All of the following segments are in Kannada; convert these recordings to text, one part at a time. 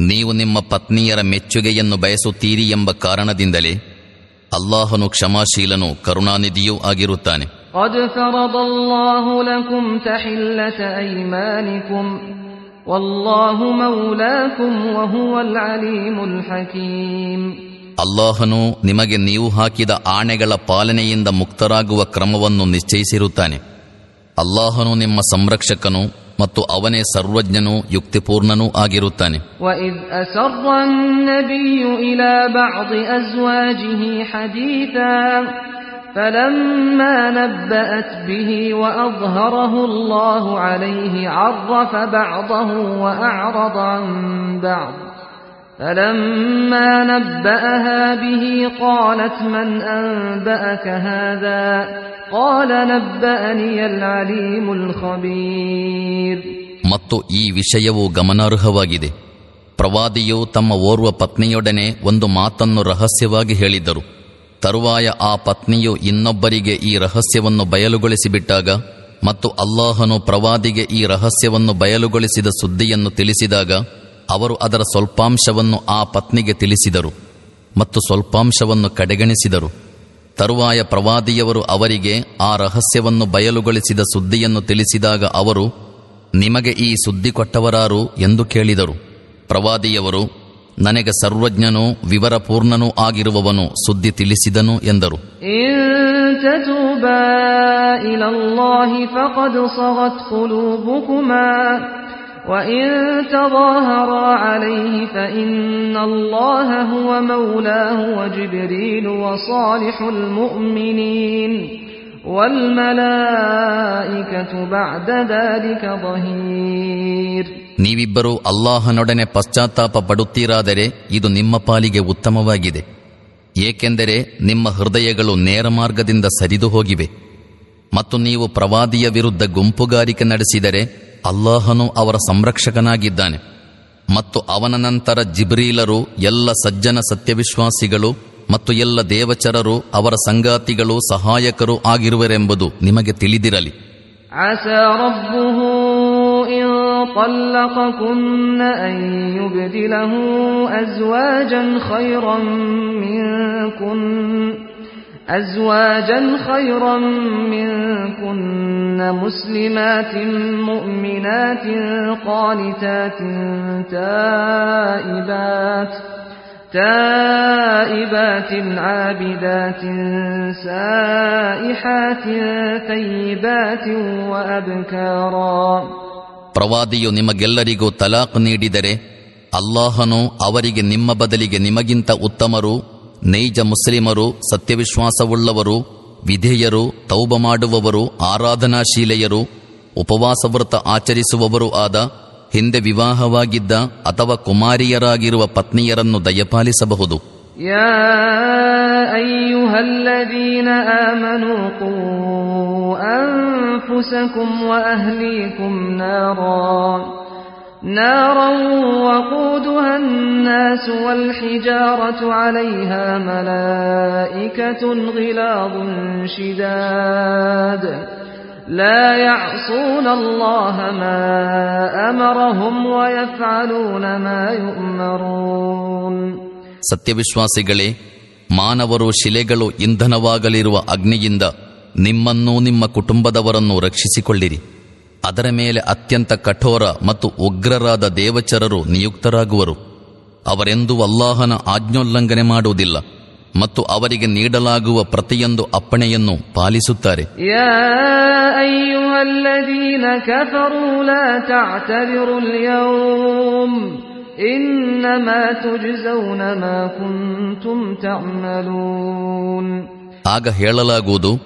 ನೀವು ನಿಮ್ಮ ಪತ್ನಿಯರ ಮೆಚ್ಚುಗೆಯನ್ನು ಬಯಸುತ್ತೀರಿ ಎಂಬ ಕಾರಣದಿಂದಲೇ ಅಲ್ಲಾಹನು ಕ್ಷಮಾಶೀಲನು ಕರುಣಾನಿಧಿಯೂ ಆಗಿರುತ್ತಾನೆ. ಅಲ್ಲಾಹನು ನಿಮಗೆ ನೀವು ಹಾಕಿದ ಆಣೆಗಳ ಪಾಲನೆಯಿಂದ ಮುಕ್ತರಾಗುವ ಕ್ರಮವನ್ನು ನಿಶ್ಚಯಿಸಿರುತ್ತಾನೆ. ಅಲ್ಲಾಹನು ನಿಮ್ಮ ಸಂರಕ್ಷಕನು ಮತ್ತು ಅವನೇ ಸರ್ವಜ್ಞನೂ ಯುಕ್ತಿಪೂರ್ಣನೂ ಆಗಿರುತ್ತಾನೆ وإذ أسر النبي إلى بعض أزواجه حديثا فلما نبأت به وأظهره الله عليه عرف بعضه وأعرض عن بعض فلما نبأها به قالت من أنبأك هذا قال نبأني العليم الخبير ಮತ್ತು ಈ ವಿಷಯವು ಗಮನಾರ್ಹವಾಗಿದೆ ಪ್ರವಾದಿಯು ತಮ್ಮ ಓರ್ವ ಪತ್ನಿಯೊಡನೆ ಒಂದು ಮಾತನ್ನು ರಹಸ್ಯವಾಗಿ ಹೇಳಿದ್ದರು ತರುವಾಯ ಆ ಪತ್ನಿಯು ಇನ್ನೊಬ್ಬರಿಗೆ ಈ ರಹಸ್ಯವನ್ನು ಬಯಲುಗೊಳಿಸಿಬಿಟ್ಟಾಗ ಮತ್ತು ಅಲ್ಲಾಹನು ಪ್ರವಾದಿಗೆ ಈ ರಹಸ್ಯವನ್ನು ಬಯಲುಗೊಳಿಸಿದ ಸುದ್ದಿಯನ್ನು ತಿಳಿಸಿದಾಗ ಅವರು ಅದರ ಸ್ವಲ್ಪಾಂಶವನ್ನು ಆ ಪತ್ನಿಗೆ ತಿಳಿಸಿದರು ಮತ್ತು ಸ್ವಲ್ಪಾಂಶವನ್ನು ಕಡೆಗಣಿಸಿದರು. ತರುವಾಯ ಪ್ರವಾದಿಯವರು ಅವರಿಗೆ ಆ ರಹಸ್ಯವನ್ನು ಬಯಲುಗೊಳಿಸಿದ ಸುದ್ದಿಯನ್ನು ತಿಳಿಸಿದಾಗ ಅವರು, ನಿಮಗೆ ಈ ಸುದ್ದಿ ಕೊಟ್ಟವರಾರು? ಎಂದು ಕೇಳಿದರು. ಪ್ರವಾದಿಯವರು, ನನಗೆ ಸರ್ವಜ್ಞನೂ ವಿವರಪೂರ್ಣನೂ ಆಗಿರುವವನು ಸುದ್ದಿ ತಿಳಿಸಿದನು, ಎಂದರು. إن تتوبا إلى الله فقد صغت قلوبكما وإن تظاهرا عليه فإن الله هو مولاه وجبريل وصالح المؤمنين والملائكة بعد ذلك ظهير ನೀವಿಬ್ಬರೂ ಅಲ್ಲಾಹನೊಡನೆ ಪಶ್ಚಾತ್ತಾಪ ಪಡುತ್ತೀರಾದರೆ ಇದು ನಿಮ್ಮ ಪಾಲಿಗೆ ಉತ್ತಮವಾಗಿದೆ ಏಕೆಂದರೆ ನಿಮ್ಮ ಹೃದಯಗಳು ನೇರ ಮಾರ್ಗದಿಂದ ಸರಿದು ಹೋಗಿವೆ ಮತ್ತು ನೀವು ಪ್ರವಾದಿಯ ವಿರುದ್ಧ ಗುಂಪುಗಾರಿಕೆ ನಡೆಸಿದರೆ ಅಲ್ಲಾಹನು ಅವರ ಸಂರಕ್ಷಕನಾಗಿದ್ದಾನೆ ಮತ್ತು ಅವನ ನಂತರ ಜಿಬ್ರೀಲರು ಎಲ್ಲ ಸಜ್ಜನ ಸತ್ಯವಿಶ್ವಾಸಿಗಳು ಮತ್ತು ಎಲ್ಲ ದೇವಚರರು ಅವರ ಸಂಗಾತಿಗಳು ಸಹಾಯಕರು ಆಗಿರುವರೆಂಬುದು ನಿಮಗೆ ತಿಳಿದಿರಲಿ عسى ربه إن طلقكن أن يبدله أزواجا خيرا منكن أزواجا خيرا منكن مسلمات مؤمنات قانتات تائبات تائبات عابدات سائحات ثيبات وأبكارا ಪ್ರವಾದಿಯು ನಿಮಗೆಲ್ಲರಿಗೂ ತಲಾಕ್ ನೀಡಿದರೆ ಅಲ್ಲಾಹನು ಅವರಿಗೆ ನಿಮ್ಮ ಬದಲಿಗೆ ನಿಮಗಿಂತ ಉತ್ತಮರು ನೈಜ ಮುಸ್ಲಿಮರು, ಸತ್ಯವಿಶ್ವಾಸವುಳ್ಳವರು, ವಿಧೇಯರು, ತೌಬ ಮಾಡುವವರು, ಆರಾಧನಾಶೀಲೆಯರು, ಉಪವಾಸವ್ರತ ಆಚರಿಸುವವರು ಆದ ಹಿಂದೆ ವಿವಾಹವಾಗಿದ್ದ ಅಥವಾ ಕುಮಾರಿಯರಾಗಿರುವ ಪತ್ನಿಯರನ್ನು ದಯಪಾಲಿಸಬಹುದು. يا نارا نارا وقودها الناس والحجارة عليها ملائكة غلاظ شداد لا يعصون الله ما أمرهم ويفعلون ما يؤمرون ಸತ್ಯವಿಶ್ವಾಸಿಗಳೇ ಮಾನವರು ಶಿಲೆಗಳು ಇಂಧನವಾಗಲಿರುವ ಅಗ್ನಿಯಿಂದ ನಿಮ್ಮನ್ನೂ ನಿಮ್ಮ ಕುಟುಂಬದವರನ್ನು ರಕ್ಷಿಸಿಕೊಳ್ಳಿರಿ ಅದರ ಮೇಲೆ ಅತ್ಯಂತ ಕಠೋರ ಮತ್ತು ಉಗ್ರರಾದ ದೇವಚರರು ನಿಯುಕ್ತರಾಗುವರು. ಅವರೆಂದೂ ಅಲ್ಲಾಹನ ಆಜ್ಞೋಲ್ಲಂಘನೆ ಮಾಡುವುದಿಲ್ಲ ಮತ್ತು ಅವರಿಗೆ ನೀಡಲಾಗುವ ಪ್ರತಿಯೊಂದು ಅಪ್ಪಣೆಯನ್ನು ಪಾಲಿಸುತ್ತಾರೆ. ಆಗ ಹೇಳಲಾಗುವುದು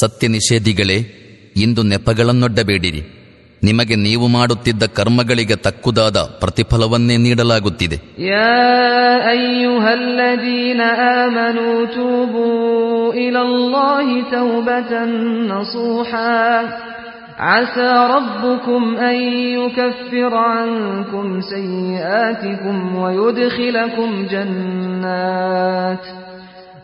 ಸತ್ಯ ನಿಷೇಧಿಗಳೇ ಇಂದು ನೆಪಗಳನ್ನೊಡ್ಡಬೇಡಿರಿ. ನಿಮಗೆ ನೀವು ಮಾಡುತ್ತಿದ್ದ ಕರ್ಮಗಳಿಗೆ ತಕ್ಕುದಾದ ಪ್ರತಿಫಲವನ್ನೇ ನೀಡಲಾಗುತ್ತಿದೆ يا أيها الذين آمنوا توبوا إلى الله توبة نصوحا عسى ربكم أن يكفر عنكم سيئاتكم ويدخلكم جنات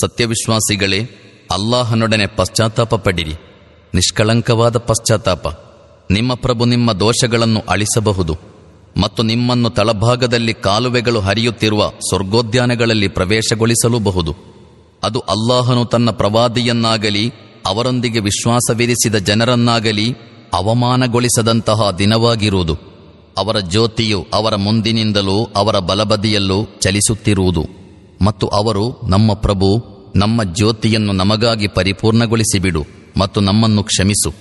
ಸತ್ಯವಿಶ್ವಾಸಿಗಳೇ ಅಲ್ಲಾಹನೊಡನೆ ಪಶ್ಚಾತ್ತಾಪ ಪಡಿರಿ ನಿಷ್ಕಳಂಕವಾದ ಪಶ್ಚಾತ್ತಾಪ ನಿಮ್ಮ ಪ್ರಭು ನಿಮ್ಮ ದೋಷಗಳನ್ನು ಅಳಿಸಬಹುದು ಮತ್ತು ನಿಮ್ಮನ್ನು ತಳಭಾಗದಲ್ಲಿ ಕಾಲುವೆಗಳು ಹರಿಯುತ್ತಿರುವ ಸ್ವರ್ಗೋದ್ಯಾನಗಳಲ್ಲಿ ಪ್ರವೇಶಗೊಳಿಸಲೂಬಹುದು ಅದು ಅಲ್ಲಾಹನು ತನ್ನ ಪ್ರವಾದಿಯನ್ನಾಗಲಿ ಅವರೊಂದಿಗೆ ವಿಶ್ವಾಸವಿರಿಸಿದ ಜನರನ್ನಾಗಲಿ ಅವಮಾನಗೊಳಿಸದಂತಹ ದಿನವಾಗಿರುವುದು. ಅವರ ಜ್ಯೋತಿಯು ಅವರ ಮುಂದಿನಿಂದಲೂ ಅವರ ಬಲಬದಿಯಲ್ಲೂ ಚಲಿಸುತ್ತಿರುವುದು ಮತ್ತು ಅವರು ನಮ್ಮ ಪ್ರಭು ನಮ್ಮ ಜ್ಯೋತಿಯನ್ನು ನಮಗಾಗಿ ಪರಿಪೂರ್ಣಗೊಳಿಸಿಬಿಡು ಮತ್ತು ನಮ್ಮನ್ನು ಕ್ಷಮಿಸು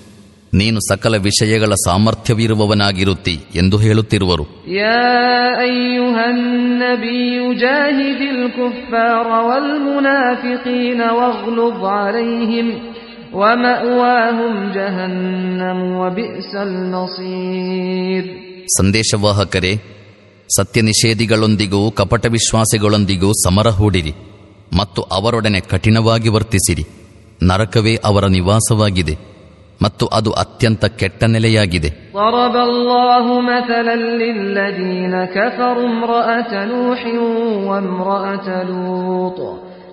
ನೀನು ಸಕಲ ವಿಷಯಗಳ ಸಾಮರ್ಥ್ಯವಿರುವವನಾಗಿರುತ್ತಿ ಎಂದು ಹೇಳುತ್ತಿರುವರು يا أيها النبي جاهد الكفار والمنافقين واغلظ عليهم ومأواهم جهنم وبئس المصير ಸಂದೇಶವಾಹಕರೇ ಸತ್ಯ ನಿಷೇಧಿಗಳೊಂದಿಗೂ ಕಪಟ ವಿಶ್ವಾಸಿಗಳೊಂದಿಗೂ ಸಮರ ಹೂಡಿರಿ ಮತ್ತು ಅವರೊಡನೆ ಕಠಿಣವಾಗಿ ವರ್ತಿಸಿರಿ ನರಕವೇ ಅವರ ನಿವಾಸವಾಗಿದೆ ಮತ್ತು ಅದು ಅತ್ಯಂತ ಕೆಟ್ಟ ನೆಲೆಯಾಗಿದೆ ضرب الله مثلا للذين كفروا امرأة نوح وامرأة لوط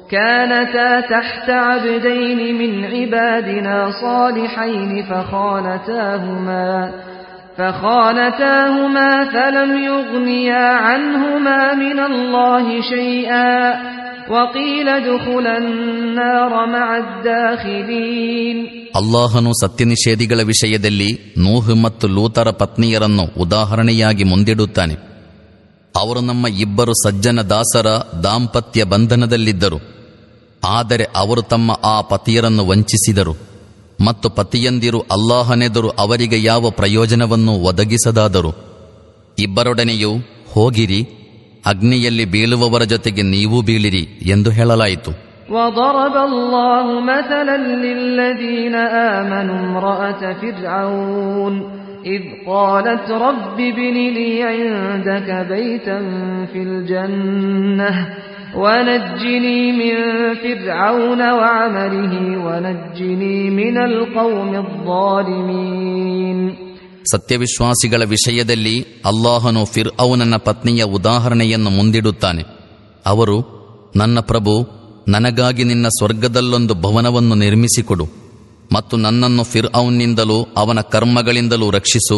كانتا تحت عبدين من عبادنا صالحين فخانتاهما فخانتاهما فلم يغنيا عنهما من الله شيئا وقيل ادخلا النار مع الداخلين ಅಲ್ಲಾಹನು ಸತ್ಯನಿಷೇಧಿಗಳ ವಿಷಯದಲ್ಲಿ ನೂಹ್ ಮತ್ತು ಲೂತರ ಪತ್ನಿಯರನ್ನು ಉದಾಹರಣೆಯಾಗಿ ಮುಂದಿಡುತ್ತಾನೆ ಅವರು ನಮ್ಮ ಇಬ್ಬರು ಸಜ್ಜನ ದಾಸರ ದಾಂಪತ್ಯ ಬಂಧನದಲ್ಲಿದ್ದರು ಆದರೆ ಅವರು ತಮ್ಮ ಆ ಪತಿಯರನ್ನು ವಂಚಿಸಿದರು ಮತ್ತು ಪತಿಯಂದಿರು ಅಲ್ಲಾಹನೆದುರು ಅವರಿಗೆ ಯಾವ ಪ್ರಯೋಜನವನ್ನು ಒದಗಿಸದಾದರು ಇಬ್ಬರೊಡನೆಯೂ ಹೋಗಿರಿ ಅಗ್ನಿಯಲ್ಲಿ ಬೀಳುವವರ ಜೊತೆಗೆ ನೀವೂ ಬೀಳಿರಿ ಎಂದು ಹೇಳಲಾಯಿತು وضرب الله مثلا للذين آمنوا امرأة فرعون إذ قالت رب ابن لي عندك بيتا في الجنة ونجني من فرعون وعمله ونجني من القوم الظالمين ಸತ್ಯವಿಶ್ವಾಸಿಗಳ ವಿಷಯದಲ್ಲಿ ಅಲ್ಲಾಹನು ಫಿರ್ ಅವನನ್ನ ಪತ್ನಿಯ ಉದಾಹರಣೆಯನ್ನು ಮುಂದಿಡುತ್ತಾನೆ ಅವರು ನನ್ನ ಪ್ರಭು ನನಗಾಗಿ ನಿನ್ನ ಸ್ವರ್ಗದಲ್ಲೊಂದು ಭವನವನ್ನು ನಿರ್ಮಿಸಿಕೊಡು ಮತ್ತು ನನ್ನನ್ನು ಫಿರ್ ಅವನಿಂದಲೂ ಅವನ ಕರ್ಮಗಳಿಂದಲೂ ರಕ್ಷಿಸು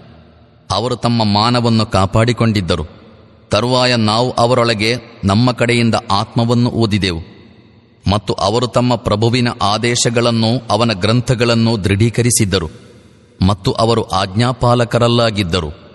ಅವರು ತಮ್ಮ ಮಾನವನ್ನು ಕಾಪಾಡಿಕೊಂಡಿದ್ದರು. ತರುವಾಯ ನಾವು ಅವರೊಳಗೆ ನಮ್ಮ ಕಡೆಯಿಂದ ಆತ್ಮವನ್ನು ಓದಿದೆವು. ಮತ್ತು ಅವರು ತಮ್ಮ ಪ್ರಭುವಿನ ಆದೇಶಗಳನ್ನು ಅವನ ಗ್ರಂಥಗಳನ್ನು ದೃಢೀಕರಿಸಿದ್ದರು. ಮತ್ತು ಅವರು ಆಜ್ಞಾಪಾಲಕರಲ್ಲಾಗಿದ್ದರು.